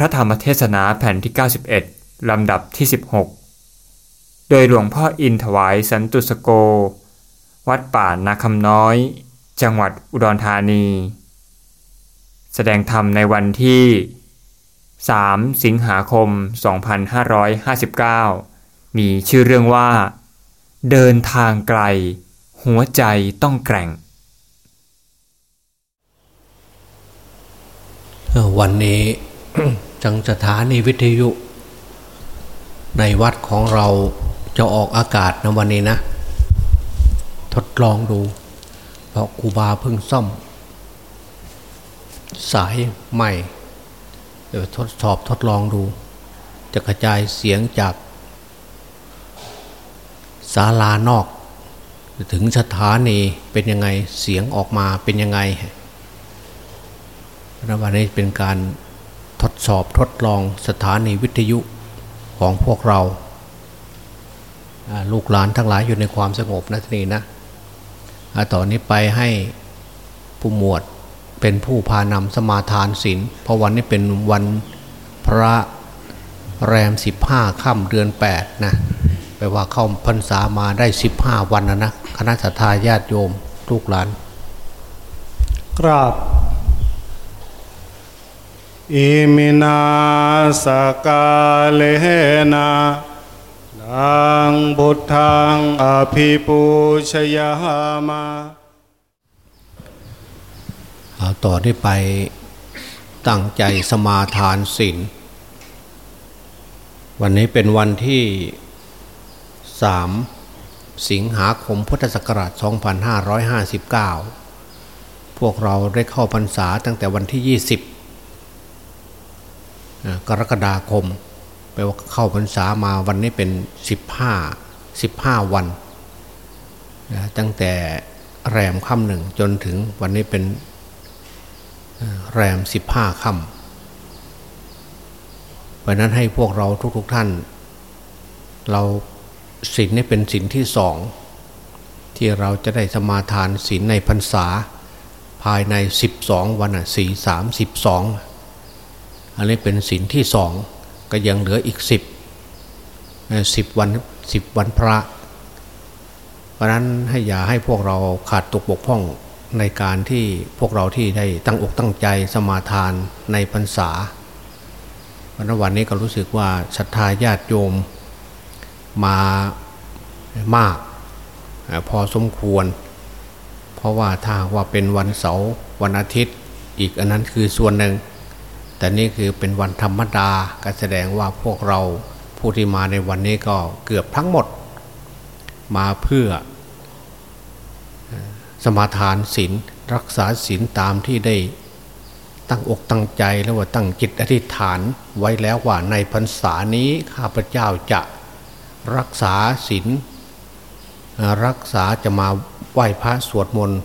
พระธรรมเทศนาแผ่นที่ 91 ลำดับที่ 16 โดยหลวงพ่ออินถวายสันตุสโก วัดป่านาคำน้อย จังหวัดอุดรธานี แสดงธรรมในวันที่ 3 สิงหาคม 2559 มีชื่อเรื่องว่า เดินทางไกล หัวใจต้องแกร่ง วันนี้ จังสถานีวิทยุ ในวัดของเราจะออกอากาศนะวันนี้นะ ทดลองดู เพราะครูบาเพิ่งซ่อม สายใหม่เดี๋ยวทดสอบทดลองดู จะกระจายเสียงจากศาลานอก ถึงสถานีเป็นยังไงเสียงออกมาเป็นยังไงนะวันนี้เป็นการ ทดสอบทดลองสถานีวิทยุของพวกเรา ลูกหลานทั้งหลายอยู่ในความสงบนะทีนี้นะต่อนนี้ไปให้ผู้หมวดเป็นผู้พานำสมาทานศีลเพราะวันนี้เป็นวันพระแรมสิบห้าค่ำเดือนแปดนะแปลว่าเข้าพรรษามาได้สิบห้าวันนะนะคณะสัตยาญาติโยมลูกหลานกราบ อิมินาสกาเลนะนังบุตทังอภิปูชยามาเอาต่อที่ไปตั้งใจสมาทานศีลวันนี้เป็นวันที่สามสิงหาคมพุทธศักราช 2559 พวกเราได้เข้าพรรษาตั้งแต่วันที่ 20 กรกฎาคมแปลว่าเข้าพรรษามาวันนี้เป็น 15 15 วันตั้งแต่แรมค่ำหนึ่งจนถึงวันนี้เป็นแรม 15ค่ำเพราะนั้นให้พวกเราทุก ๆทท่าน เราศีลนี่เป็นศีลที่สองที่เราจะได้สมาทานศีลในพรรษา ภายใน 12 วันอะสี่สามสิบสอง อันนี้เป็นศีลที่สองก็ยังเหลืออีกสิบสิบวันสิบวันพระ เพราะนั้นให้อย่าให้พวกเราขาดตกบกพร่องในการที่พวกเราที่ได้ตั้งอกตั้งใจสมาทานในพรรษาวันวันนี้ก็รู้สึกว่าศรัทธาญาติโยมมามาก พอสมควร เพราะว่าถ้าว่าเป็นวันเสาร์วันอาทิตย์ อีกอันนั้นคือส่วนหนึ่ง แต่นี่คือเป็นวันธรรมดาก็แสดงว่าพวกเราผู้ที่มาในวันนี้ก็เกือบทั้งหมด มาเพื่อสมาทานศีลรักษาศีลตามที่ได้ตั้งอกตั้งใจแล้วว่าตั้งจิตอธิษฐานไว้แล้วว่าในพรรษานี้ข้าพเจ้าจะรักษาศีลรักษาจะมาไหว้พระสวดมนต์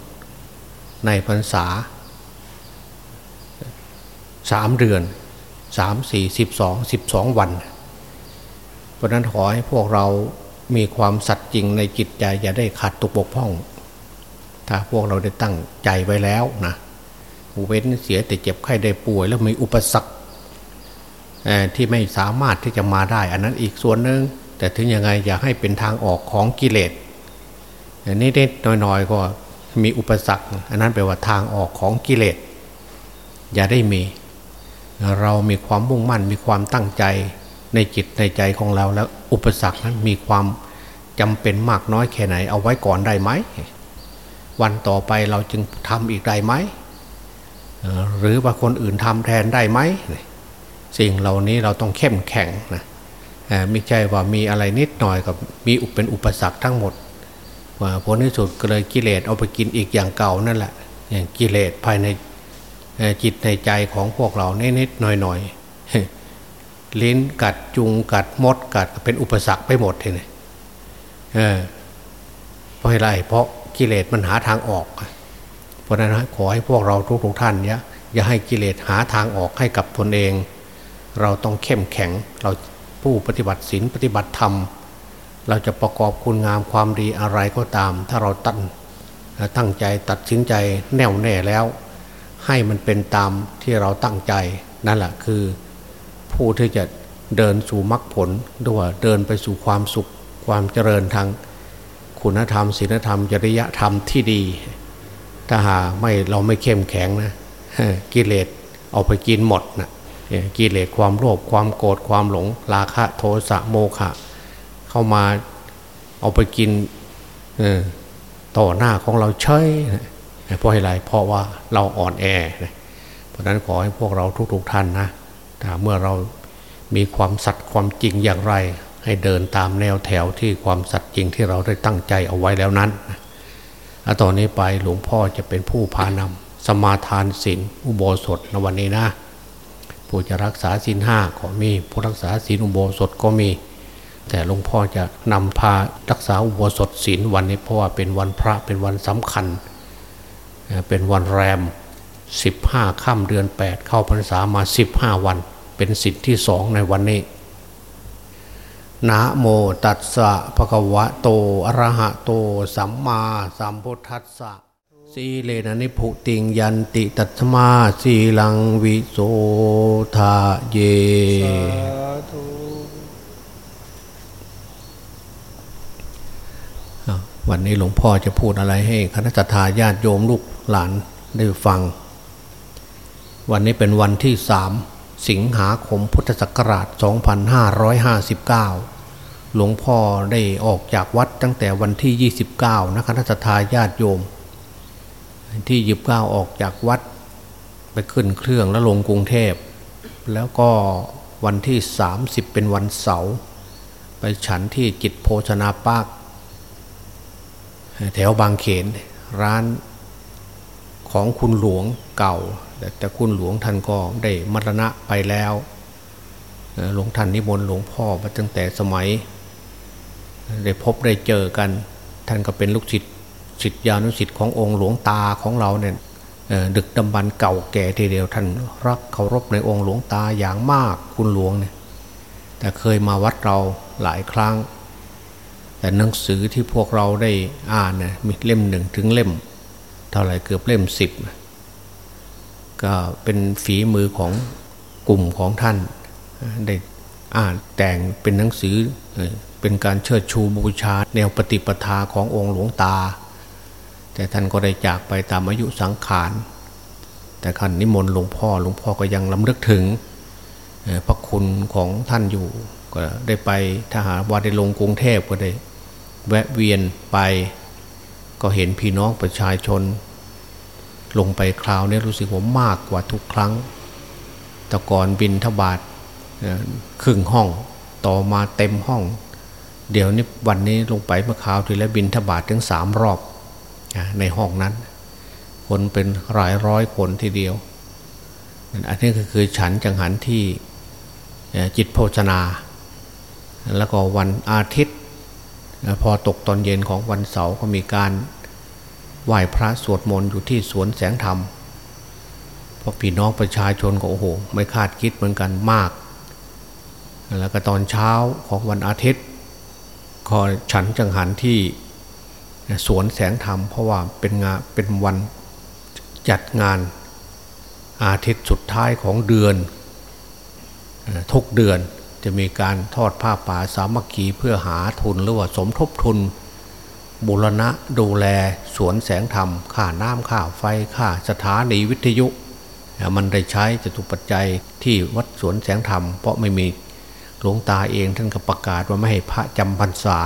ในพรรษา สามเดือนสามสี่สิบสองสิบสองวัน เพราะนั้นขอให้พวกเรามีความสัตย์จริงในจิตใจอย่าได้ขาดตกบกพร่อง ถ้าพวกเราได้ตั้งใจไว้แล้วนะเว้นเสียแต่เจ็บไข้ได้ป่วย แล้วมีอุปสรรคที่ไม่สามารถที่จะมาได้ อันนั้นอีกส่วนหนึ่งแต่ถึงยังไงอย่าให้เป็นทางออกของกิเลสนี่เด็ดน้อยๆก็มีอุปสรรค อันนั้นแปลว่าทางออกของกิเลสอย่าได้มี เรามีความมุ่งมั่นมีความตั้งใจในจิตในใจของเราแล้วอุปสรรคนั้นมีความจำเป็นมากน้อยแค่ไหน เอาไว้ก่อนได้ไหม วันต่อไปเราจึงทำอีกได้ไหม หรือว่าคนอื่นทำแทนได้ไหม สิ่งเหล่านี้เราต้องเข้มแข็งนะไม่ใช่ว่ามีอะไรนิดหน่อยกับมีอุปเป็นอุปสรรคทั้งหมดผลที่สุดก็เลยกิเลสเอาไปกินอีกอย่างเก่านั่นแหละอย่างกิเลสภายใน จิตในใจของพวกเราเนิดๆหน่อยๆลิ้นกัดจุงกัดมดกัดเป็นอุปสรรคไปหมดเลยเออเพราะอะไรเพราะกิเลสมันหาทางออก เพราะนั้นขอให้พวกเราทุกๆท่านเนี่ยอย่าให้กิเลสหาทางออกให้กับตนเอง เราต้องเข้มแข็งเราผู้ปฏิบัติศีลปฏิบัติธรรม เราจะประกอบคุณงามความดีอะไรก็ตาม ถ้าเราตั้งตั้งใจตัดสินใจแน่วแน่แล้ว ให้มันเป็นตามที่เราตั้งใจนั่นแหละคือผู้ที่จะเดินสู่มรรคผลด้วยเดินไปสู่ความสุขความเจริญทางคุณธรรมศีลธรรม จริยธรรมที่ดี ถ้าหาไม่เราไม่เข้มแข็งนะกิเลสเอาไปกินหมดนะกิเลสความโลภความโกรธความหลง ราคะโทสะโมฆะเข้ามาเอาไปกินต่อหน้าของเราเฉย เพราะอะไรเพราะว่าเราอ่อนแอ เพราะนั้นขอให้พวกเราทุกๆท่านนะถ้าเมื่อเรามีความสัตย์ความจริงอย่างไร ให้เดินตามแนวแถวที่ความสัตย์จริงที่เราได้ตั้งใจเอาไว้แล้วนั้นต่อนนี้ไปหลวงพ่อจะเป็นผู้พานำสมาทานศีลอุโบสถในวันนี้นะผู้จะรักษาศีลห้าก็มี ผู้รักษาศีลอุโบสถก็มี แต่หลวงพ่อจะนำพารักษาอุโบสถศีลวันนี้เพราะว่าเป็นวันพระเป็นวันสำคัญ เป็นวันแรมสิบห้าค่ำเดือนแปดเข้าพรรษามาสิบห้าวัน เป็นสิทธิที่สองในวันนี้นะโมตัสสะภะคะวะโตอะระหะโต สัมมาสัมพุทธัสสะสีเลนะนิพุติงยันติตัตมาสีลังวิโสทาเย วันนี้หลวงพ่อจะพูดอะไรให้คณะทาญาติโยมลูกหลานได้ฟัง วันนี้เป็นวันที่สามสิงหาคมพุทธศักราช 2559 หลวงพ่อได้ออกจากวัดตั้งแต่วันที่ 29 นะคณะทาญาติโยม ที่ยิบเก้าออกจากวัด ไปขึ้นเครื่องแล้วลงกรุงเทพ แล้วก็วันที่ 30 เป็นวันเสาร์ไปฉันที่จิตโภชนาปาก แถวบางเขนร้านของคุณหลวงเก่า แต่คุณหลวงท่านก็ได้มรณะไปแล้วหลวงท่านนิมนต์หลวงพ่อมาตั้งแต่สมัย ได้พบได้เจอกัน ท่านก็เป็นลูกศิษย์ศิษยานุศิษย์ขององค์หลวงตาของเราเนี่ยดึกดำบรรเก่าแก่ทีเดียวท่านรักเคารพในองค์หลวงตาอย่างมากคุณหลวงเนี่ยแต่เคยมาวัดเราหลายครั้ง หนังสือที่พวกเราได้อ่านเนี่ยมีเล่มหนึ่งถึงเล่ม เท่าไหร่เกือบเล่มสิบก็เป็นฝีมือของกลุ่มของท่านได้อ่านแต่งเป็นหนังสือเป็นการเชิดชูบูชา แนวปฏิปทาขององค์หลวงตา แต่ท่านก็ได้จากไปตามอายุสังขาร แต่ขันนิมนต์หลวงพ่อหลวงพ่อก็ยังลำลึกถึงพระคุณของท่านอยู่ ก็ได้ไปถ้าหาว่าได้ลงกรุงเทพก็ได้ แวะเวียนไป ก็เห็นพี่น้องประชาชน ลงไปคราวนี้รู้สึกว่ามากกว่าทุกครั้ง แต่ก่อนบินทบาทครึ่งห้องต่อมาเต็มห้อง เดี๋ยวนี้วันนี้ลงไปเมื่อคราวที่แล้วบินทบาทถึงสามรอบในห้องนั้น คนเป็นหลายร้อยคนทีเดียว อันนี้ก็คือฉันจังหันที่จิตโภชนา แล้วก็วันอาทิตย์ พอตกตอนเย็นของวันเสาร์ก็มีการไหว้พระสวดมนต์อยู่ที่สวนแสงธรรมเพราะพี่น้องประชาชนก็โอ้โห ไม่คาดคิดเหมือนกันมาก แล้วก็ตอนเช้าของวันอาทิตย์ขอฉันจังหันที่สวนแสงธรรม เพราะว่าเป็นงานเป็นวันจัดงานอาทิตย์สุดท้ายของเดือน ทุกเดือน จะมีการทอดผ้าป่าสามัคคีเพื่อหาทุนหรือว่าสมทบทุน บุรณะดูแลสวนแสงธรรมค่าน้ำค่าไฟค่าสถานีวิทยุ มันได้ใช้จตุปัจจัยที่วัดสวนแสงธรรม เพราะไม่มีหลวงตาเองท่านก็ประกาศว่าไม่ให้พระจำพรรษา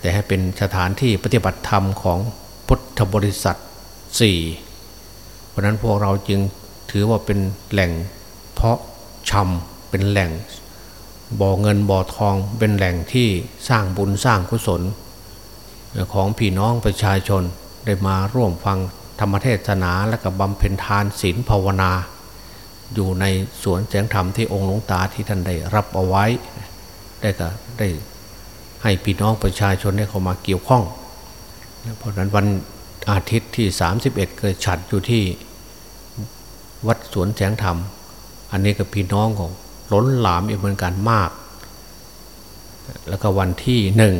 แต่ให้เป็นสถานที่ปฏิบัติธรรมของพุทธบริษัทสี่เพราะนั้นพวกเราจึงถือว่าเป็นแหล่งเพาะชำ เป็นแหล่งบ่อเงินบ่อทองเป็นแหล่งที่สร้างบุญสร้างกุศล ของพี่น้องประชาชนได้มาร่วมฟังธรรมเทศนาและกับบำเพ็ญทานศีลภาวนา อยู่ในสวนแสงธรรมที่องค์หลวงตาที่ท่านได้รับเอาไว้ ได้ก็ได้ให้พี่น้องประชาชนได้เข้ามาเกี่ยวข้อง เพราะนั้นวันอาทิตย์ที่ 31 เกิดฉัดอยู่ที่วัดสวนแสงธรรม อันนี้กับพี่น้องของ ล้นหลามอีกเหมือนกันมาก แล้วก็วันที่หนึ่ง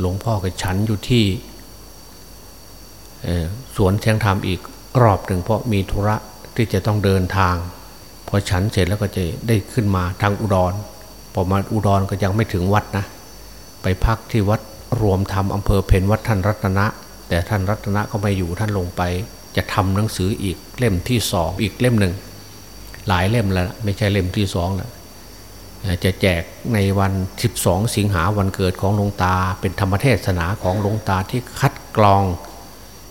หลวงพ่อกับฉันอยู่ที่สวนแสงธรรมอีกรอบหนึ่งเพราะมีธุระที่จะต้องเดินทาง พอฉันเสร็จแล้วก็จะได้ขึ้นมาทางอุดรพอมาอุดรก็ยังไม่ถึงวัดนะ ไปพักที่วัดรวมธรรมอำเภอเพนวัดท่านรัตนะ แต่ท่านรัตนะก็ไม่อยู่ท่านลงไป จะทำหนังสืออีกเล่มที่สองอีกเล่มหนึ่ง หลายเล่มแล้ว ไม่ใช่เล่มที่สองแล้วจะแจกในวัน 12 สิงหาวันเกิดของหลวงตา เป็นธรรมเทศนาของหลวงตาที่คัดกรอง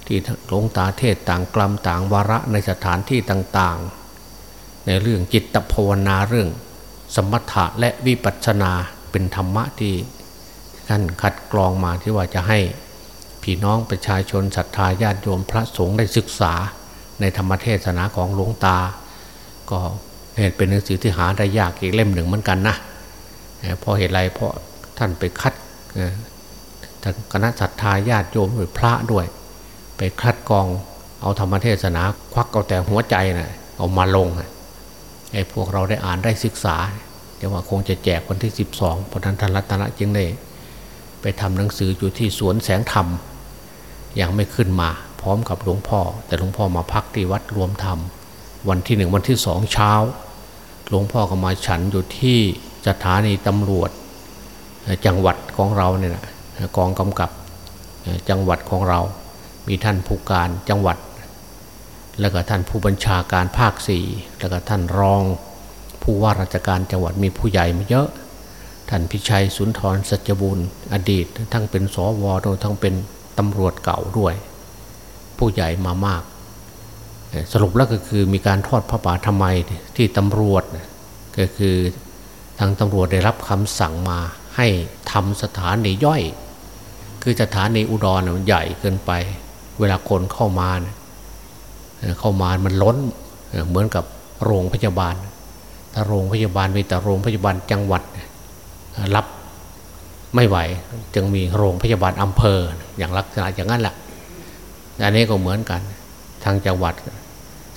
ที่หลวงตาเทศต่างกลัมต่างวาระในสถานที่ต่างๆ ในเรื่องจิตภาวนาเรื่อง สมถะและวิปัสสนาเป็นธรรมะที่ท่านคัดกรองมาที่ว่าจะให้พี่น้องประชาชนศรัทธาญาติโยมพระสงฆ์ได้ศึกษาในธรรมเทศนาของหลวงตา ก็เหตุเป็นหนังสือที่หาได้ยากอีกเล่มหนึ่งเหมือนกันนะเพราะเหตุไรเพราะท่านไปคัดคณะศรัทธาญาติโยมหรือพระด้วย ไปคัดกองเอาธรรมเทศนา ควักเอาแต่หัวใจนะเอามาลงไอ้พวกเราได้อ่านได้ศึกษาเดี๋ยวว่าคงจะแจกวันที่ 12เพราะนั้นท่านรัตนะจึงได้ไปทำหนังสืออยู่ที่สวนแสงธรรมยังไม่ขึ้นมา พร้อมกับหลวงพ่อ แต่หลวงพ่อมาพักที่วัดรวมธรรม วันที่หนึ่งวันที่สองเช้า หลวงพ่อก็มาฉันอยู่ที่สถานีตำรวจ จังหวัดของเราเนี่ยนะกองกำกับจังหวัดของเรา มีท่านผู้การจังหวัด แล้วก็ท่านผู้บัญชาการภาคสี่แล้วก็ท่านรอง ผู้ว่าราชการจังหวัดมีผู้ใหญ่มาเยอะท่านพิชัยสุนทรสัจบุญอดีต ทั้งเป็นสวด้วยทั้งเป็นตำรวจเก่าด้วย ผู้ใหญ่มามาก สรุปแล้วก็คือมีการทอดพระป่าทำไมที่ตำรวจก็คือทางตำรวจได้รับคำสั่งมาให้ทำสถานีย่อย คือสถานีอุดรมันใหญ่เกินไป เวลาคนเข้ามาเข้ามามันล้นเหมือนกับโรงพยาบาลถ้าโรงพยาบาลมีแต่โรงพยาบาลจังหวัดรับไม่ไหว จึงมีโรงพยาบาลอำเภออย่างลักษณะอย่างนั้นแหละอันนี้ก็เหมือนกันทางจังหวัด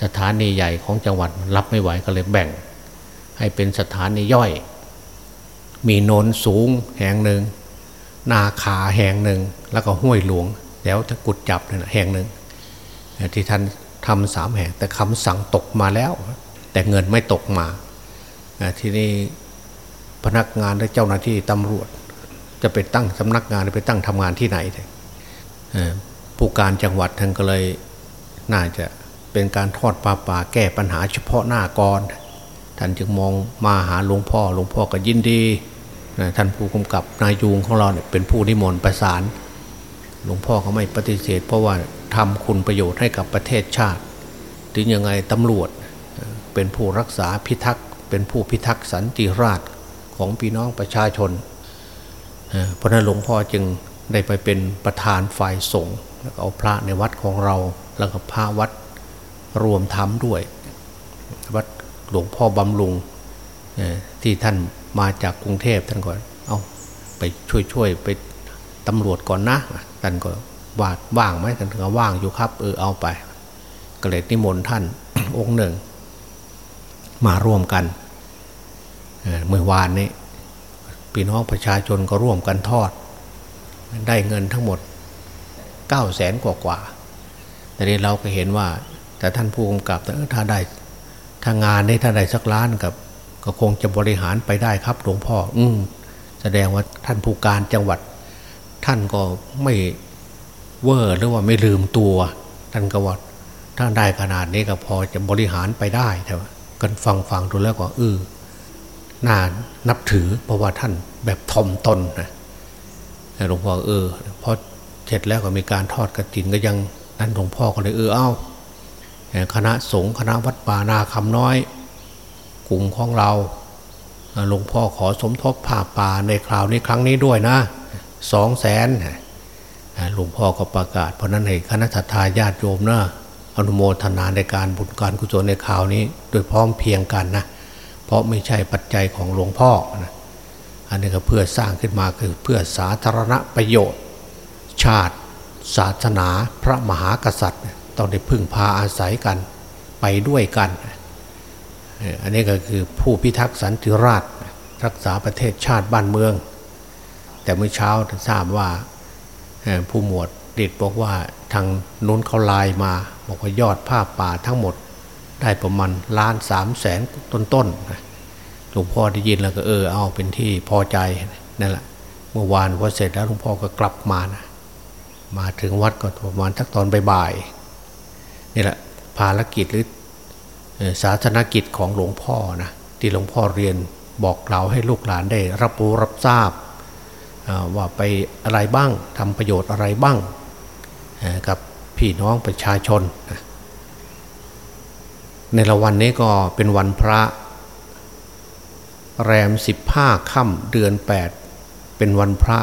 สถานีใหญ่ของจังหวัดรับไม่ไหวก็เลยแบ่ง ให้เป็นสถานีย่อย มีโนนสูงแห่งหนึ่ง นาขาแห่งหนึ่ง แล้วก็ห้วยหลวง แล้วจะกุดจับนี่แห่งหนึ่ง ที่ท่านทำสามแห่ง แต่คำสั่งตกมาแล้ว แต่เงินไม่ตกมาที่นี่พนักงานและเจ้าหน้าที่ตำรวจ จะไปตั้งสำนักงานไปตั้งทำงานที่ไหนผู้การจังหวัดท่านก็เลยน่าจะ เป็นการทอดปลาป่าแก้ปัญหาเฉพาะหน้าก่อนท่านจึงมองมาหาหลวงพ่อหลวงพ่อก็ยินดีท่านผู้กำกับนายยูงของเราเนี่ยเป็นผู้นิมนต์ประสาน หลวงพ่อก็ไม่ปฏิเสธ เพราะว่าทำคุณประโยชน์ให้กับประเทศชาติ ถึงยังไงตำรวจเป็นผู้รักษาพิทักษ์เป็นผู้พิทักษ์สันติราษฎร์ของพี่น้องประชาชน เพราะนั้นหลวงพ่อจึงได้ไปเป็นประธานฝ่ายสงฆ์แล้วเอาพระในวัดของเรา แล้วก็พระวัด รวมทำด้วย วัดหลวงพ่อบำรุงที่ท่านมาจากกรุงเทพท่านก็เอาไปช่วยๆไปตำรวจก่อนนะท่านก็ว่าว่างไหมท่านก็ว่างอยู่ครับเออเอาไปก็เลยนิมนต์ท่านองค์หนึ่ง มาร่วมกันเมื่อวานนี้พี่น้องประชาชนก็ร่วมกันทอด ได้เงินทั้งหมดเก้าแสนกว่ากว่าแต่นี้เราก็เห็นว่า แต่ท่านผู้กำกับถ้าได้ถ้างานได้ถ้าได้สักล้านกับ ก็คงจะบริหารไปได้ครับหลวงพ่อ อืมแสดงว่าท่านผู้การจังหวัด ท่านก็ไม่เวอร์หรือว่าไม่ลืมตัว ท่านก็ว่าถ้าได้ขนาดนี้ก็พอจะบริหารไปได้แต่ว่ากันฟังฟังดูแล้วก็เออน่านับถือเพราะว่าท่านแบบทอมตนนะหลวงพ่อเออพอเสร็จแล้วก็มีการทอดกระถินก็ยังนั้นหลวงพ่อก็เลยเออเอา คณะสงฆ์คณะวัดป่านาคำน้อย กลุ่มของเราหลวงพ่อขอสมทบผ้าป่าในคราวนี้ครั้งนี้ด้วยนะสองแสนหลวงพ่อก็ประกาศ เพราะนั้นให้คณะทาญาติโยมนะอนุโมทนาในการบุญการกุศลในคราวนี้ โดยพร้อมเพียงกันนะเพราะไม่ใช่ปัจจัยของหลวงพ่อนะอันนี้ก็เพื่อสร้างขึ้นมาคือเพื่อสาธารณประโยชน์ ชาติ ศาสนา พระมหากษัตริย์ ต้องได้พึ่งพาอาศัยกันไปด้วยกัน อันนี้ก็คือผู้พิทักษ์สันติราษฎร์รักษาประเทศชาติบ้านเมือง แต่เมื่อเช้าทราบว่าผู้หมวดเด็ดบอกว่าทางนุ้นเขาลายมาบอกว่ายอดผ้าป่าทั้งหมดได้ประมาณล้านสามแสนต้นๆนหลวงพ่อได้ยินแล้วก็เออเอาเป็นที่พอใจนั่นแหละเมื่อวานพอเสร็จแล้วหลวงพ่อก็กลับมานะมาถึงวัดก็ประมาณทักตอนบ่าย นี่แหละภารกิจหรือศาสนกิจของหลวงพ่อนะที่หลวงพ่อเรียนบอกกล่าวให้ลูกหลานได้รับรู้รับทราบว่าไปอะไรบ้างทำประโยชน์อะไรบ้างกับพี่น้องประชาชน ในละวันนี้ก็เป็นวันพระ แรมสิบห้าค่ำเดือนแปดเป็นวันพระ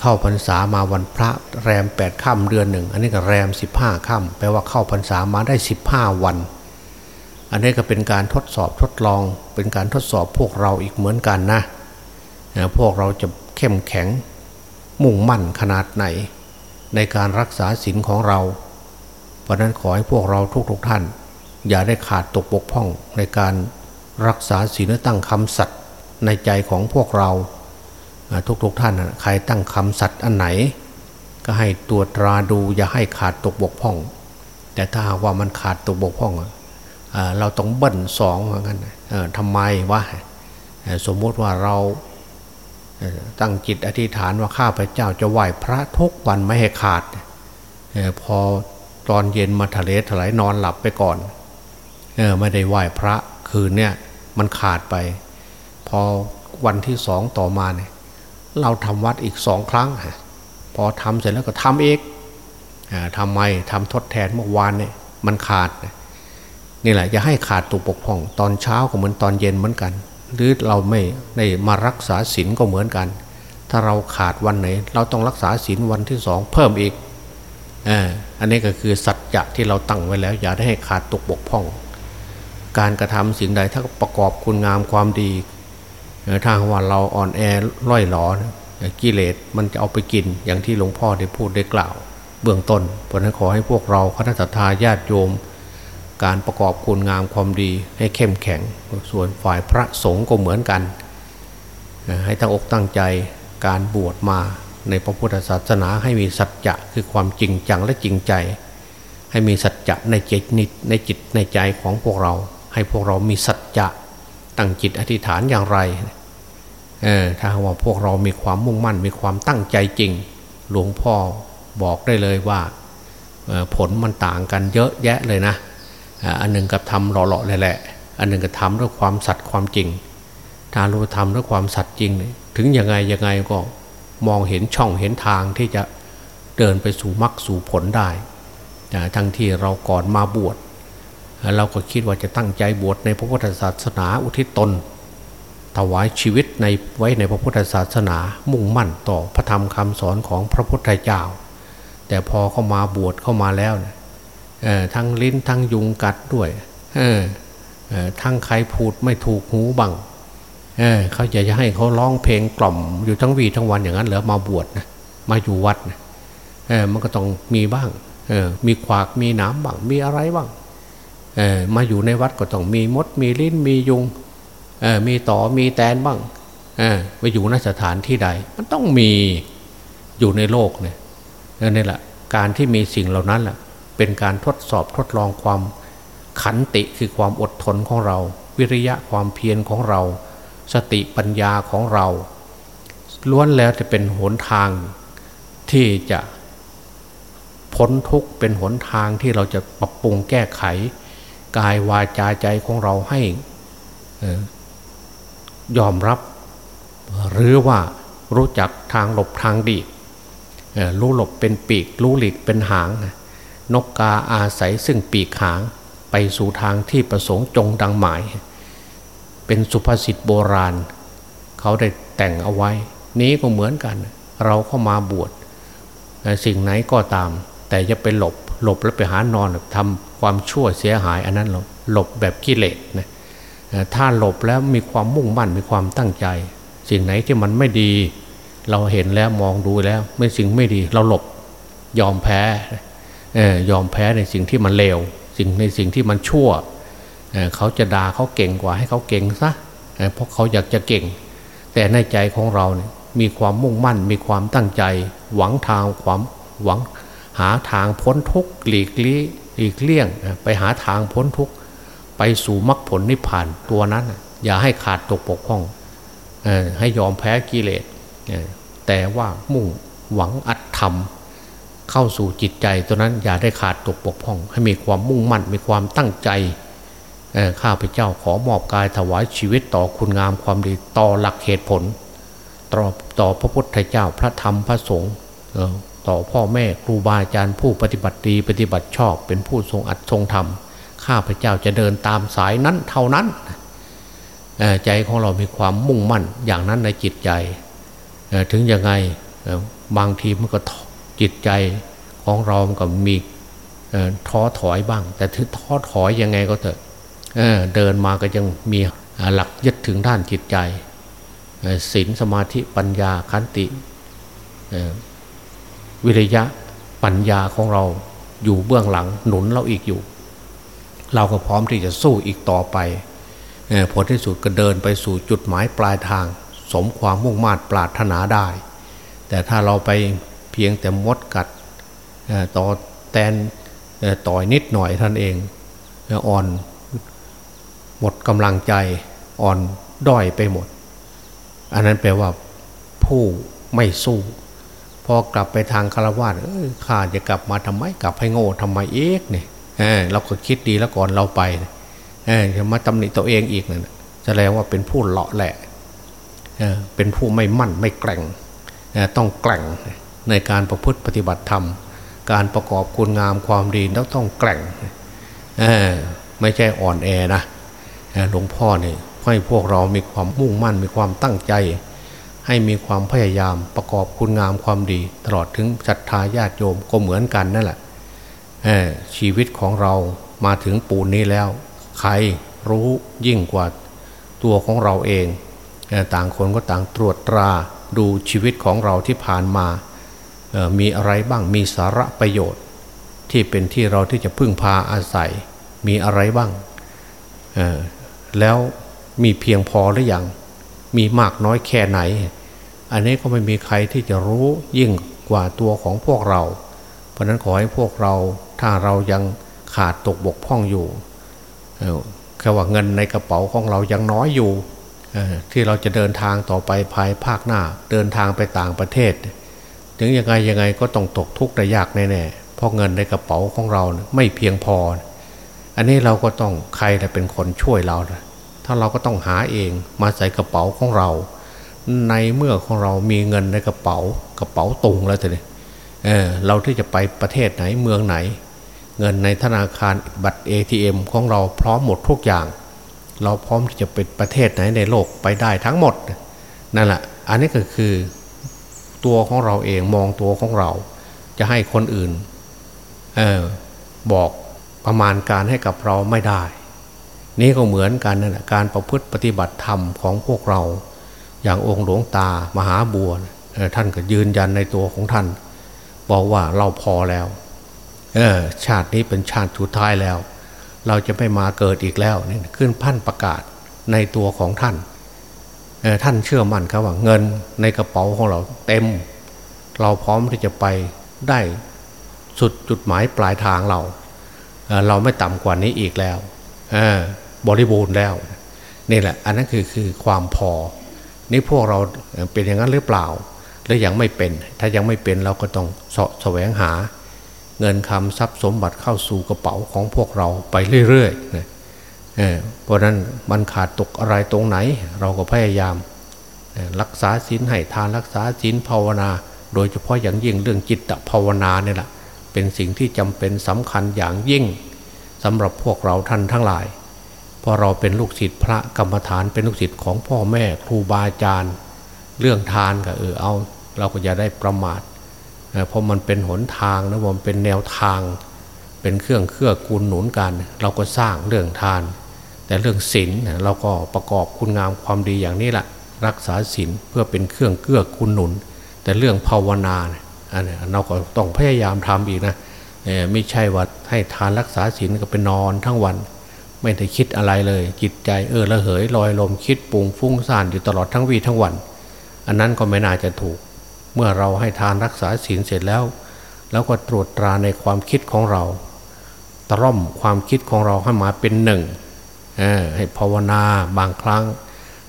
เข้าพรรษามาวันพระแรมแปดค่ำเดือนหนึ่งอันนี้ก็แรมสิบห้าค่ำแปลว่าเข้าพรรษามาได้สิบห้าวัน อันนี้ก็เป็นการทดสอบทดลอง เป็นการทดสอบพวกเราอีกเหมือนกันนะพวกเราจะเข้มแข็งมุ่งมั่นขนาดไหน ในการรักษาศีลของเรา เพราะนั้นขอให้พวกเราทุกๆทท่าน อย่าได้ขาดตกบกพร่องในการรักษาศีลและตั้งคำสัตย์ในใจของพวกเรา ทุกๆทท่านใครตั้งคำสัตย์อันไหน ก็ให้ตัวตราดูอย่าให้ขาดตกบกพร่อง แต่ถ้าว่ามันขาดตกบกพร่องเราต้องเบิ้ลสองเหมือนกันทำไมวะสมมติว่าเราตั้งจิตอธิษฐานว่าข้าพเจ้าจะไหว้พระทุกวันไม่ให้ขาดพอตอนเย็นมาทะเลถลายนอนหลับไปก่อนไม่ได้ไหว้พระคืนเนี่ยมันขาดไป พอวันที่สองต่อมาเนี่ย เราทำวัดอีกสองครั้ง พอทำเสร็จแล้วก็ทำอีกทำไมทำทดแทนเมื่อวานเนี่ยมันขาดนี่แหละอย่าให้ขาดตัวปกพ่อง ตอนเช้าก็เหมือนตอนเย็นเหมือนกัน หรือเราไม่ได้มารักษาศีลก็เหมือนกัน ถ้าเราขาดวันไหน เราต้องรักษาศีลวันที่สองเพิ่มอีกอันนี้ก็คือสัจจะที่เราตั้งไว้แล้ว อย่าได้ให้ขาดตกบกพร่อง การกระทำสิ่งใดถ้าประกอบคุณงามความดี ถ้าว่าเราอ่อนแอล่อยหลอกิเลสมันจะเอาไปกินอย่างที่หลวงพ่อได้พูดได้กล่าว เบื้องต้นเพราะนั้นขอให้พวกเราคณะทาญาติโยม การประกอบคุณงามความดีให้เข้มแข็งส่วนฝ่ายพระสงฆ์ก็เหมือนกัน ให้ตั้งอกตั้งใจการบวชมาในพระพุทธศาสนาให้มีสัจจะคือความจริงจังและจริงใจ ให้มีสัจจะในจิตนิในจิตในใจของพวกเรา ให้พวกเรามีสัจจะตั้งจิตอธิษฐานอย่างไร ถ้าว่าพวกเรามีความมุ่งมั่นมีความตั้งใจจริง หลวงพ่อบอกได้เลยว่าผลมันต่างกันเยอะแยะเลยนะ อันหนึ่งกับทำหล่อๆแหละ อันหนึ่งกับทำด้วยความสัตย์ความจริง ถ้ารู้ทำด้วยความสัตย์จริง ถึงยังไงยังไงก็มองเห็นช่องเห็นทางที่จะเดินไปสู่มรรคสู่ผลได้ทั้งที่เราก่อนมาบวชเราก็คิดว่าจะตั้งใจบวชในพระพุทธศาสนาอุทิศตน ถวายชีวิตในไว้ในพระพุทธศาสนา มุ่งมั่นต่อพระธรรมคำสอนของพระพุทธเจ้า แต่พอเข้ามาบวชเข้ามาแล้วเนี่ยทั้งลิ้นทั้งยุงกัดด้วยทั้งใครพูดไม่ถูกหูบังเเขาอยากจะให้เขาร้องเพลงกล่อมอยู่ทั้งวีทั้งวันอย่างนั้นเหรอมาบวชนะมาอยู่วัดนะมันก็ต้องมีบ้างมีขวากมีนามบ้างมีอะไรบ้างมาอยู่ในวัดก็ต้องมีมดมีลิ้นมียุง มีต่อมีแตนบ้างไปอยู่นสถานที่ใด มันต้องมีอยู่ในโลกเนี่ยนี่แหละการที่มีสิ่งเหล่านั้นแหละเป็นการทดสอบทดลองความขันติคือความอดทนของเรา วิริยะความเพียรของเรา สติปัญญาของเราล้วนแล้วจะเป็นหนทางที่จะพ้นทุกเป็นหนทางที่เราจะปรับปรุงแก้ไข กายวาจาใจของเราให้ ยอมรับ หรือว่ารู้จักทางหลบทางดี รู้หลบเป็นปีก รู้หลีกเป็นหาง นกกาอาศัยซึ่งปีกหาง ไปสู่ทางที่ประสงค์จงดังหมาย เป็นสุภาษิตโบราณ เขาได้แต่งเอาไว้ นี้ก็เหมือนกัน เราเข้ามาบวชสิ่งไหนก็ตาม แต่จะไปหลบหลบแล้วไปหานอนทำความชั่วเสียหายอันนั้นหลบหลบแบบกิเลสนะ ถ้าหลบแล้วมีความมุ่งมั่นมีความตั้งใจ สิ่งไหนที่มันไม่ดี เราเห็นแล้วมองดูแล้ว ไม่สิ่งไม่ดี เราหลบยอมแพ้ยอมแพ้ในสิ่งที่มันเลวสิ่งในสิ่งที่มันชั่วเเขาจะด่าเขาเก่งกว่าให้เขาเก่งซะเพราะเขาอยากจะเก่ง แต่ในใจของเราเนี่ยมีความมุ่งมั่น มีความตั้งใจ หวังทางความหวังหาทางพ้นทุกข์หลีกลี่หลีกเลี่ยง ไปหาทางพ้นทุกข์ ไปสู่มรรคผลนิพพานตัวนั้น อย่าให้ขาดตกปกพ้องให้ยอมแพ้กิเลสแต่ว่ามุ่งหวังอัดทำเข้าสู่จิตใจตัวนั้นอย่าได้ขาดตกปกพ้อง ให้มีความมุ่งมั่นมีความตั้งใจข้าพเจ้าขอมอบกายถวายชีวิตต่อคุณงามความดีต่อหลักเหตุผล ต่อต่อพระพุทธเจ้าพระธรรมพระสงฆ์ต่อพ่อแม่ครูบาอาจารย์ผู้ปฏิบัติดีปฏิบัติชอบเป็นผู้ทรงอัดทรงธรรม ข้าพเจ้าจะเดินตามสายนั้นเท่านั้นใจของเรามีความมุ่งมั่นอย่างนั้นในจิตใจถึงยังไงบางทีมันก็จิตใจของเรามันก็มีท้อถอยบ้าง แต่ถึงท้อถอยยังไงก็เถอะเเดินมาก็ยังมีหลักยึดถึงด้านจิตใจศีลสมาธิปัญญาขันติวิริยะปัญญาของเราอยู่เบื้องหลังหนุนเราอีกอยู่ เราก็พร้อมที่จะสู้อีกต่อไปผลที่สุดก็เดินไปสู่จุดหมายปลายทาง สมความมุ่งมา่ปรารถนาได้ แต่ถ้าเราไปเพียงแต่มดกัดต่อแตนต่อยนิดหน่อยท่านเองอ่อนหมดกำลังใจอ่อนด้อยไปหมด อันนั้นแปลว่าผู้ไม่สู้ พอกลับไปทางคารวะข้าจะกลับมาทำไมกลับให้โง่ทำไมเอกเนี่ย เราก็คิดดีแล้วก่อนเราไปจะมาตำหนิตัวเองอีกนั่นแสดงว่าเป็นผู้เลาะแหละเป็นผู้ไม่มั่นไม่แกร่งต้องแกร่งในการประพฤติปฏิบัติธรรม การประกอบคุณงามความดีแล้วต้องแกร่งไม่ใช่อ่อนแอนะหลวงพ่อเนี่ยให้พวกเรามีความมุ่งมั่นมีความตั้งใจ ให้มีความพยายามประกอบคุณงามความดี ตลอดถึงศรัทธาญาติโยมก็เหมือนกันนั่นแหละ ชีวิตของเรามาถึงปูนนี้แล้ว ใครรู้ยิ่งกว่าตัวของเราเองต่างคนก็ต่างตรวจตราดูชีวิตของเราที่ผ่านมามีอะไรบ้างมีสาระประโยชน์ ที่เป็นที่เราที่จะพึ่งพาอาศัย มีอะไรบ้างแล้วมีเพียงพอหรือยังมีมากน้อยแค่ไหน อันนี้ก็ไม่มีใครที่จะรู้ยิ่งกว่าตัวของพวกเรา เพราะนั้นขอให้พวกเราถ้าเรายังขาดตกบกพร่องอยู่แค่ว่าเงินในกระเป๋าของเรายังน้อยอยู่ที่เราจะเดินทางต่อไปภายภาคหน้า เดินทางไปต่างประเทศ ถึงยังไงยังไงก็ต้องตกทุกข์ได้ยากแน่ๆเพราะเงินในกระเป๋าของเราไม่เพียงพอ อันนี้เราก็ต้องใครจะเป็นคนช่วยเราถ้าเราก็ต้องหาเองมาใส่กระเป๋าของเรา ในเมื่อของเรามีเงินในกระเป๋ากระเป๋าตุงแล้วแต่เนี่ย เเราที่จะไปประเทศไหนเมืองไหน เงินในธนาคารบัตร ATM ของเราพร้อมหมดทุกอย่าง เราพร้อมที่จะเป็นประเทศไหนในโลกไปได้ทั้งหมดนั่นแหละอันนี้ก็คือตัวของเราเองมองตัวของเรา จะให้คนอื่นออบอกประมาณการให้กับเราไม่ได้ นี่ก็เหมือนกันนั่นแหละการประพฤติปฏิบัติธรรมของพวกเรา อย่างองค์หลวงตามหาบัวท่านก็ยืนยันในตัวของท่าน บอกว่าเราพอแล้ว เออ ชาตินี้เป็นชาติสุดท้ายแล้ว เราจะไม่มาเกิดอีกแล้วนี่ขึ้นพันประกาศในตัวของท่านท่านเชื่อมั่นครับว่าเงินในกระเป๋าของเราเต็ม เราพร้อมที่จะไปได้สุดจุดหมายปลายทางเราเราไม่ต่ำกว่านี้อีกแล้วบริบูรณ์แล้วนี่แหละ อันนั้นคือคือความพอ นี่พวกเราเป็นอย่างนั้นหรือเปล่า หรือยังไม่เป็น ถ้ายังไม่เป็นเราก็ต้องสะแสวงหา เงินคำทรัพย์สมบัติเข้าสู่กระเป๋าของพวกเราไปเรื่อยๆนะเพราะนั้นมันขาดตกอะไรตรงไหน เราก็พยายาม รักษาศีลให้ทานรักษาศีลภาวนา โดยเฉพาะอย่างยิ่งเรื่องจิตภาวนาเนี่ยแหละเป็นสิ่งที่จำเป็นสำคัญอย่างยิ่งสำหรับพวกเราท่านทั้งหลายพอเราเป็นลูกศิษย์พระกรรมฐานเป็นลูกศิษย์ของพ่อแม่ครูบาอาจารย์ เรื่องทานก็เออเอา เราก็จะได้ประมาทเพราะมันเป็นหนทางนะมันเป็นแนวทาง เป็นเครื่องเครื่อกูลหนุนกัน เราก็สร้างเรื่องทาน แต่เรื่องศีลเราก็ประกอบคุณงามความดีอย่างนี้แหละรักษาศีลเพื่อเป็นเครื่องเกื้อกูลหนุน แต่เรื่องภาวนาอันนี้เราก็ต้องพยายามทำอีกนะไม่ใช่ว่าให้ทานรักษาศีลก็ไปนอนทั้งวัน ไม่ได้คิดอะไรเลย จิตใจเออละเหยลอยลมคิดปุงฟุ้งซ่านอยู่ตลอดทั้งวีทั้งวัน อันนั้นก็ไม่น่าจะถูก เมื่อเราให้ทานรักษาศีลเสร็จแล้ว แล้วก็ตรวจตราในความคิดของเรา ตร่อมความคิดของเราให้มาเป็นหนึ่งให้ภาวนาบางครั้ง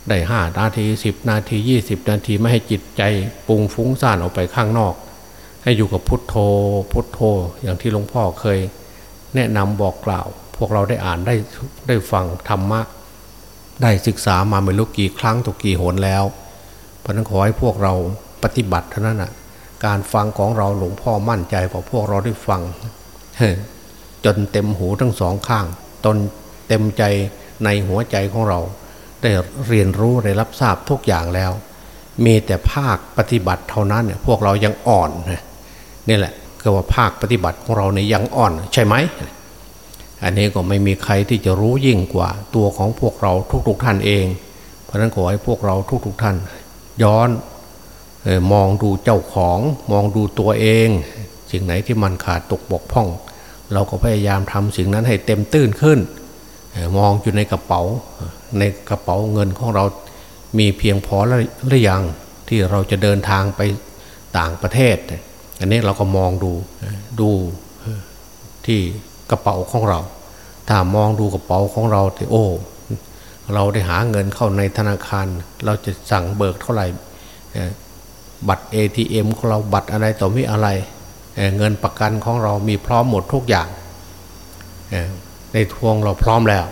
ได้ห้านาทีสิบนาทียี่สิบนาทีไม่ให้จิตใจปุงฟุ้งซ่านออกไปข้างนอก ให้อยู่กับพุทโธ พุทโธ อย่างที่หลวงพ่อเคย แนะนำบอกกล่าว พวกเราได้อ่านได้ได้ฟังธรรมะได้ศึกษามาไม่รู้กี่ครั้งตุกี่หนแล้ว เพราะนั้นขอให้พวกเราปฏิบัติเท่านั้นนะการฟังของเราหลวงพ่อมั่นใจพอพวกเราได้ฟังจนเต็มหูทั้งสองข้างตนเต็มใจในหัวใจของเรา ได้เรียนรู้ได้รับทราบทุกอย่างแล้ว มีแต่ภาคปฏิบัติเท่านั้นเนี่ยพวกเรายังอ่อนนี่แหละก็ว่าภาคปฏิบัติของเราเนี่ยยังอ่อนใช่ไหมอันนี้ก็ไม่มีใครที่จะรู้ยิ่งกว่าตัวของพวกเราทุกๆทท่านเอง เพราะนั้นขอให้พวกเราทุกๆท่าน ย้อนมองดูเจ้าของมองดูตัวเอง สิ่งไหนที่มันขาดตกบกพร่อง เราก็พยายามทำสิ่งนั้นให้เต็มตื้นขึ้นมองอยู่ในกระเป๋า ในกระเป๋าเงินของเรามีเพียงพอหรือยังที่เราจะเดินทางไปต่างประเทศ อันนี้เราก็มองดูดูที่กระเป๋าของเรา ถ้ามองดูกระเป๋าของเราที่โอ้ เราได้หาเงินเข้าในธนาคาร เราจะสั่งเบิกเท่าไหร่บัตร ATM ของเราบัตรอะไรต่อมีอะไรเเงินประกันของเรามีพร้อมหมดทุกอย่างในทวงเราพร้อมแล้ว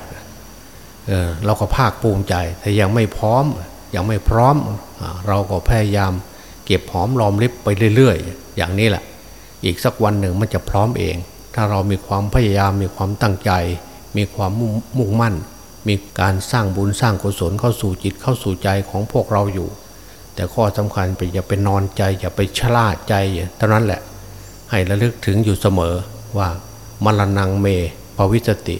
เเราก็ภาคภูมิใจ แต่ยังไม่พร้อมยังไม่พร้อมเราก็พยายาม เก็บหอมรอมริบไปเรื่อย ๆ อย่างนี้แหละอีกสักวันหนึ่งมันจะพร้อมเอง ถ้าเรามีความพยายามมีความตั้งใจ มีความมุ่งมั่น มีการสร้างบุญสร้างกุศลเข้าสู่จิตเข้าสู่ใจของพวกเราอยู่ แต่ข้อสำคัญไปอย่าไปนอนใจ อย่าไปชลาใจเท่านั้นแหละ ให้ระลึกถึงอยู่เสมอว่ามรณงเมภวิสติ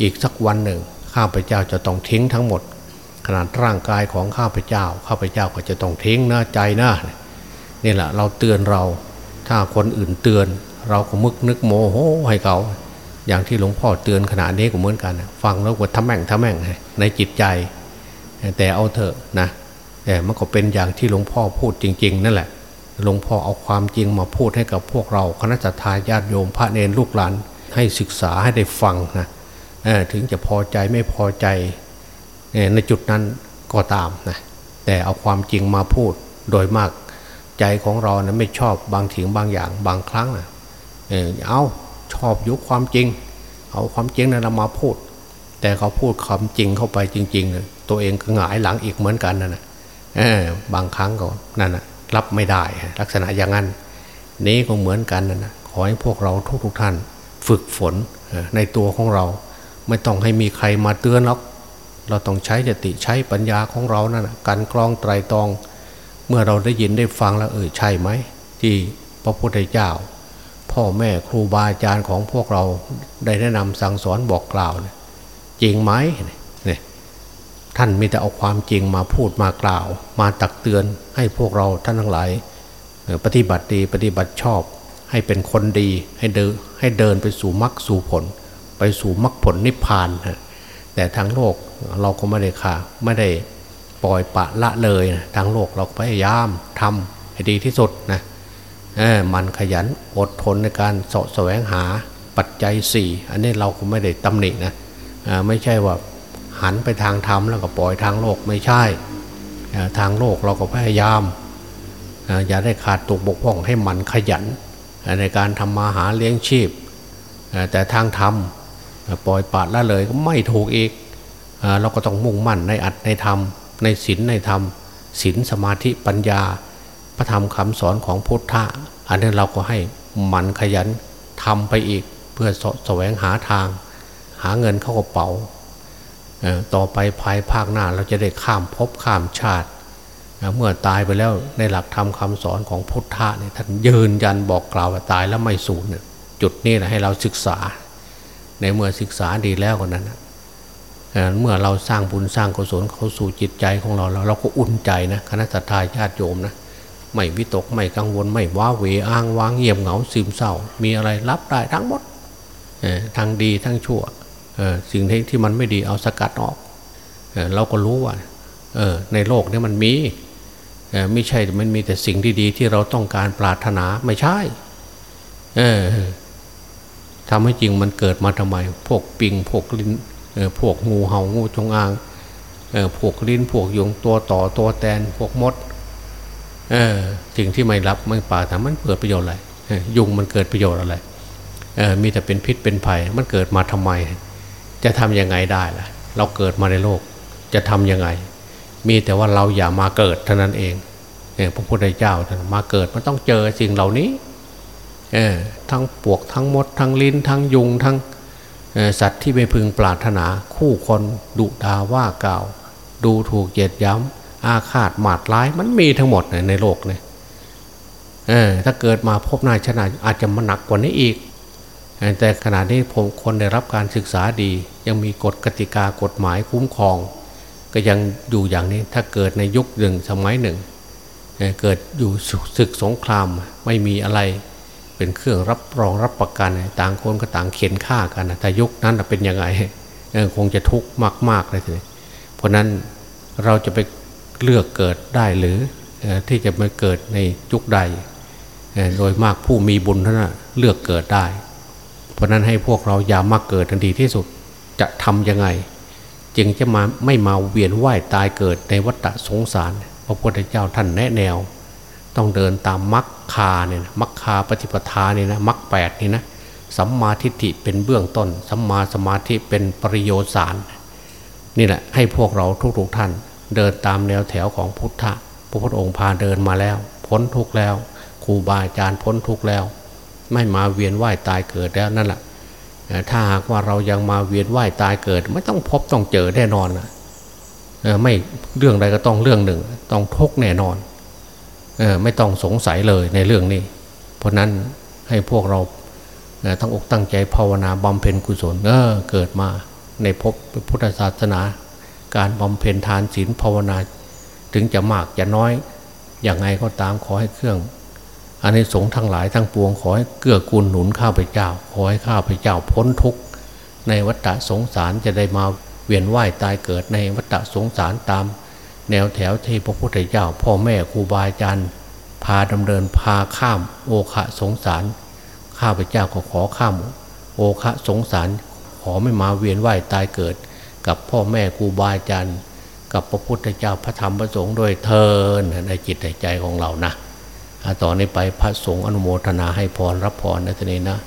อีกสักวันหนึ่ง ข้าพเจ้าจะต้องทิ้งทั้งหมด ขนาดร่างกายของข้าพเจ้า ข้าพเจ้าก็จะต้องทิ้งนะใจนะนี่แหละเราเตือนเรา ถ้าคนอื่นเตือน เราก็มึกนึกโมโหให้เขา อย่างที่หลวงพ่อเตือนขณะนี้ก็เหมือนกันฟังแล้วก็ทำแม่งทำแม่งในจิตใจ แต่เอาเถอะนะแต่มันก็เป็นอย่างที่หลวงพ่อพูดจริง ๆ นั่นแหละหลวงพ่อเอาความจริงมาพูดให้กับพวกเราคณะทาญาติโยมพระเนรลูกหลานให้ศึกษาให้ได้ฟังนะถึงจะพอใจไม่พอใจในจุดนั้นก็ตามนะแต่เอาความจริงมาพูดโดยมากใจของเรานะไม่ชอบบางถิงบางอย่างบางครั้งนะเออเอา ชอบยุความจริง เอาความจริงนั้นมาพูด แต่เขาพูดความจริงเข้าไปจริงๆตัวเองก็หงายหลังอีกเหมือนกันนะนะบางครั้งก็นั่นนะรับไม่ได้ลักษณะอย่างนั้น นี้ก็เหมือนกันนะขอให้พวกเราทุกๆทท่าน ฝึกฝนในตัวของเรา ไม่ต้องให้มีใครมาเตือนหรอกเราต้องใช้สติใช้ปัญญาของเรานั่นการกรองไตรตรอง เมื่อเราได้ยินได้ฟังแล้วเออใช่ไหมที่พระพุทธเจ้า พ่อแม่ครูบาอาจารย์ของพวกเราได้แนะนำสั่งสอนบอกกล่าวจริงไหมเนี่ยท่านมีแต่เอาความจริงมาพูดมากล่าว มาตักเตือนให้พวกเราท่านทั้งหลาย ปฏิบัติดีปฏิบัติชอบ ให้เป็นคนดีให้เดินให้เดินไปสู่มรรคสู่ผล ไปสู่มรรคผลนิพพานนะแต่ทางโลกเราก็ไม่ได้ค่ะไม่ได้ปล่อยปะละเลยนะทางโลกเราพยายามทำให้ดีที่สุดนะ มันขยันอดทนในการสาะแสวงหาปัจจัยสี่อันนี้เราก็ไม่ได้ตำหนินะไม่ใช่ว่าหันไปทางธรรมแล้วก็ปล่อยทางโลกไม่ใช่ทางโลกเราก็พยายามอย่าได้ขาดตกบกพร่องให้มันขยัน ในการทำมาหาเลี้ยงชีพ แต่ทางธรรมปล่อยปาดละเลยก็ไม่ถูกอีกเราก็ต้องมุ่งมั่นในอัดในธรรมในศีลในธรรมศีลสมาธิปัญญา ระธรรมคำสอนของพุทธะอันนี้เราก็ให้มันขยันทำไปอีกเพื่อสแสวงหาทาง หาเงินเข้ากระเป๋าต่อไปภายภาคหน้าเราจะได้ข้ามภพข้ามชาติ เมื่อตายไปแล้วในหลักธรรมคาสอนของพุทธะเนี่ยท่านยืนยันบอกกล่าวว่าตายแล้วไม่สูญจุดนี้แหละให้เราศึกษา ในเมื่อศึกษาดีแล้วกว่านั้นเมื่อเราสร้างบุญสร้างกุศลเขาสู่จิตใจของเราเราเราก็อุ่นใจนะคณะสัตยาญาติโยมนะ ไม่วิตกไม่กังวลไม่ว้าเหวอ้างว้างเงียบเหงาซึมเศร้า มีอะไรรับได้ทั้งหมดทั้งดีทั้งชั่วสิ่งที่ที่มันไม่ดีเอาสกัดออกเราก็รู้ว่าในโลกนี้มันมีไม่ใช่มันมีแต่สิ่งดีๆที่เราต้องการปรารถนาไม่ใช่ทำให้จริงมันเกิดมาทำไม พวกปิงพวกลิ้นพวกงูเห่างูจงอางพวกลิ้นพวกยงตัวต่อตัวแตนพวกมด สิ่งที่ไม่รับไม่ป่าถามมันเกิดประโยชน์อะไรยุงมันเกิดประโยชน์อะไรมีแต่เป็นพิษเป็นภัย มันเกิดมาทำไม จะทำยังไงได้ล่ะ เราเกิดมาในโลกจะทำยังไง มีแต่ว่าเราอย่ามาเกิดเท่านั้นเองพระพุทธเจ้าท่านมาเกิดมันต้องเจอสิ่งเหล่านี้ทั้งปวกทั้งมด ทั้งลิ้น ทั้งยุงทั้งสัตว์ที่ไม่พึงปรารถนาคู่คนดุดาว่ากล่าว ดูถูกเหยียดย้ำ อาฆาตหมาดร้าย มันมีทั้งหมดในโลกเนี่ยถ้าเกิดมาพบนายชนะอาจจะมาหนักกว่านี้อีก แต่ขณะนี้ผมคนได้รับการศึกษาดี ยังมีกฎกติกากฎหมายคุ้มครอง ก็ยังอยู่อย่างนี้ถ้าเกิดในยุคหนึ่งสมัยหนึ่งเกิดอยู่ศึกสงครามไม่มีอะไรเป็นเครื่องรับรองรับประกันต่างคนก็ต่างเขียนฆ่ากันนะแต่ยุคนั้นเป็นยังไงคงจะทุกข์มากๆเลยทีเพราะนั้นเราจะไป เลือกเกิดได้หรือที่จะมาเกิดในยุคใด โดยมากผู้มีบุญเท่านั้นเลือกเกิดได้ เพราะนั้นให้พวกเราอย่ามาเกิดทันทีที่สุดจะทำยังไง จึงจะมาไม่มาเวียนว่ายตายเกิดในวัฏสงสาร พระพุทธเจ้าท่านแนะแนว ต้องเดินตามมรรคาเนี่ยมรรคาปฏิปทาเนี่ยนะมรรคแปดนี่นะสัมมาทิฏฐิเป็นเบื้องต้น สัมมาสมาธิเป็นปริโยสารนี่แหละให้พวกเราทุกๆท่าน เดินตามแนวแถวของพุทธะพระพุทธองค์พาเดินมาแล้ว พ้นทุกแล้วครูบาอาจารย์พ้นทุกแล้ว ไม่มาเวียนว่ายตายเกิดแล้วนั่นแหละถ้าหากว่าเรายังมาเวียนว่ายตายเกิด ไม่ต้องพบต้องเจอแน่นอนนะไม่เรื่องใดก็ต้องเรื่องหนึ่ง ต้องทุกแน่นอนออไม่ต้องสงสัยเลยในเรื่องนี้ เพราะนั้นให้พวกเราทั้งอกตั้งใจภาวนาบำเพ็ญกุศลเออเกิดมาในภพพุทธศาสนา การบำเพ็ญทานศีลภาวนา ถึงจะมากจะน้อยอย่างไงก็ตามขอให้เครื่องอันนี้สงทั้งหลายทั้งปวงขอให้เกื้อกูลหนุนข้าพเจ้า ขอให้ข้าพเจ้าพ้นทุกข์ในวัฏสงสารจะได้มาเวียนว่ายตายเกิดในวัฏสงสารตาม แนวแถวที่พระพุทธเจ้า พ่อแม่ครูบาอาจารย์พาดำเนินพาข้ามโอคะสงสาร ข้าพเจ้าก็ขอข้าม โอคะสงสาร ขอไม่มาเวียนว่ายตายเกิด กับพ่อแม่ครูบาอาจารย์ กับพระพุทธเจ้าพระธรรมพระสงฆ์ด้วยเทินในจิตในใจของเรานะต่อนนี้ไปพระสงฆ์อนุโมทนาให้พรรับพรในทีนี้นะ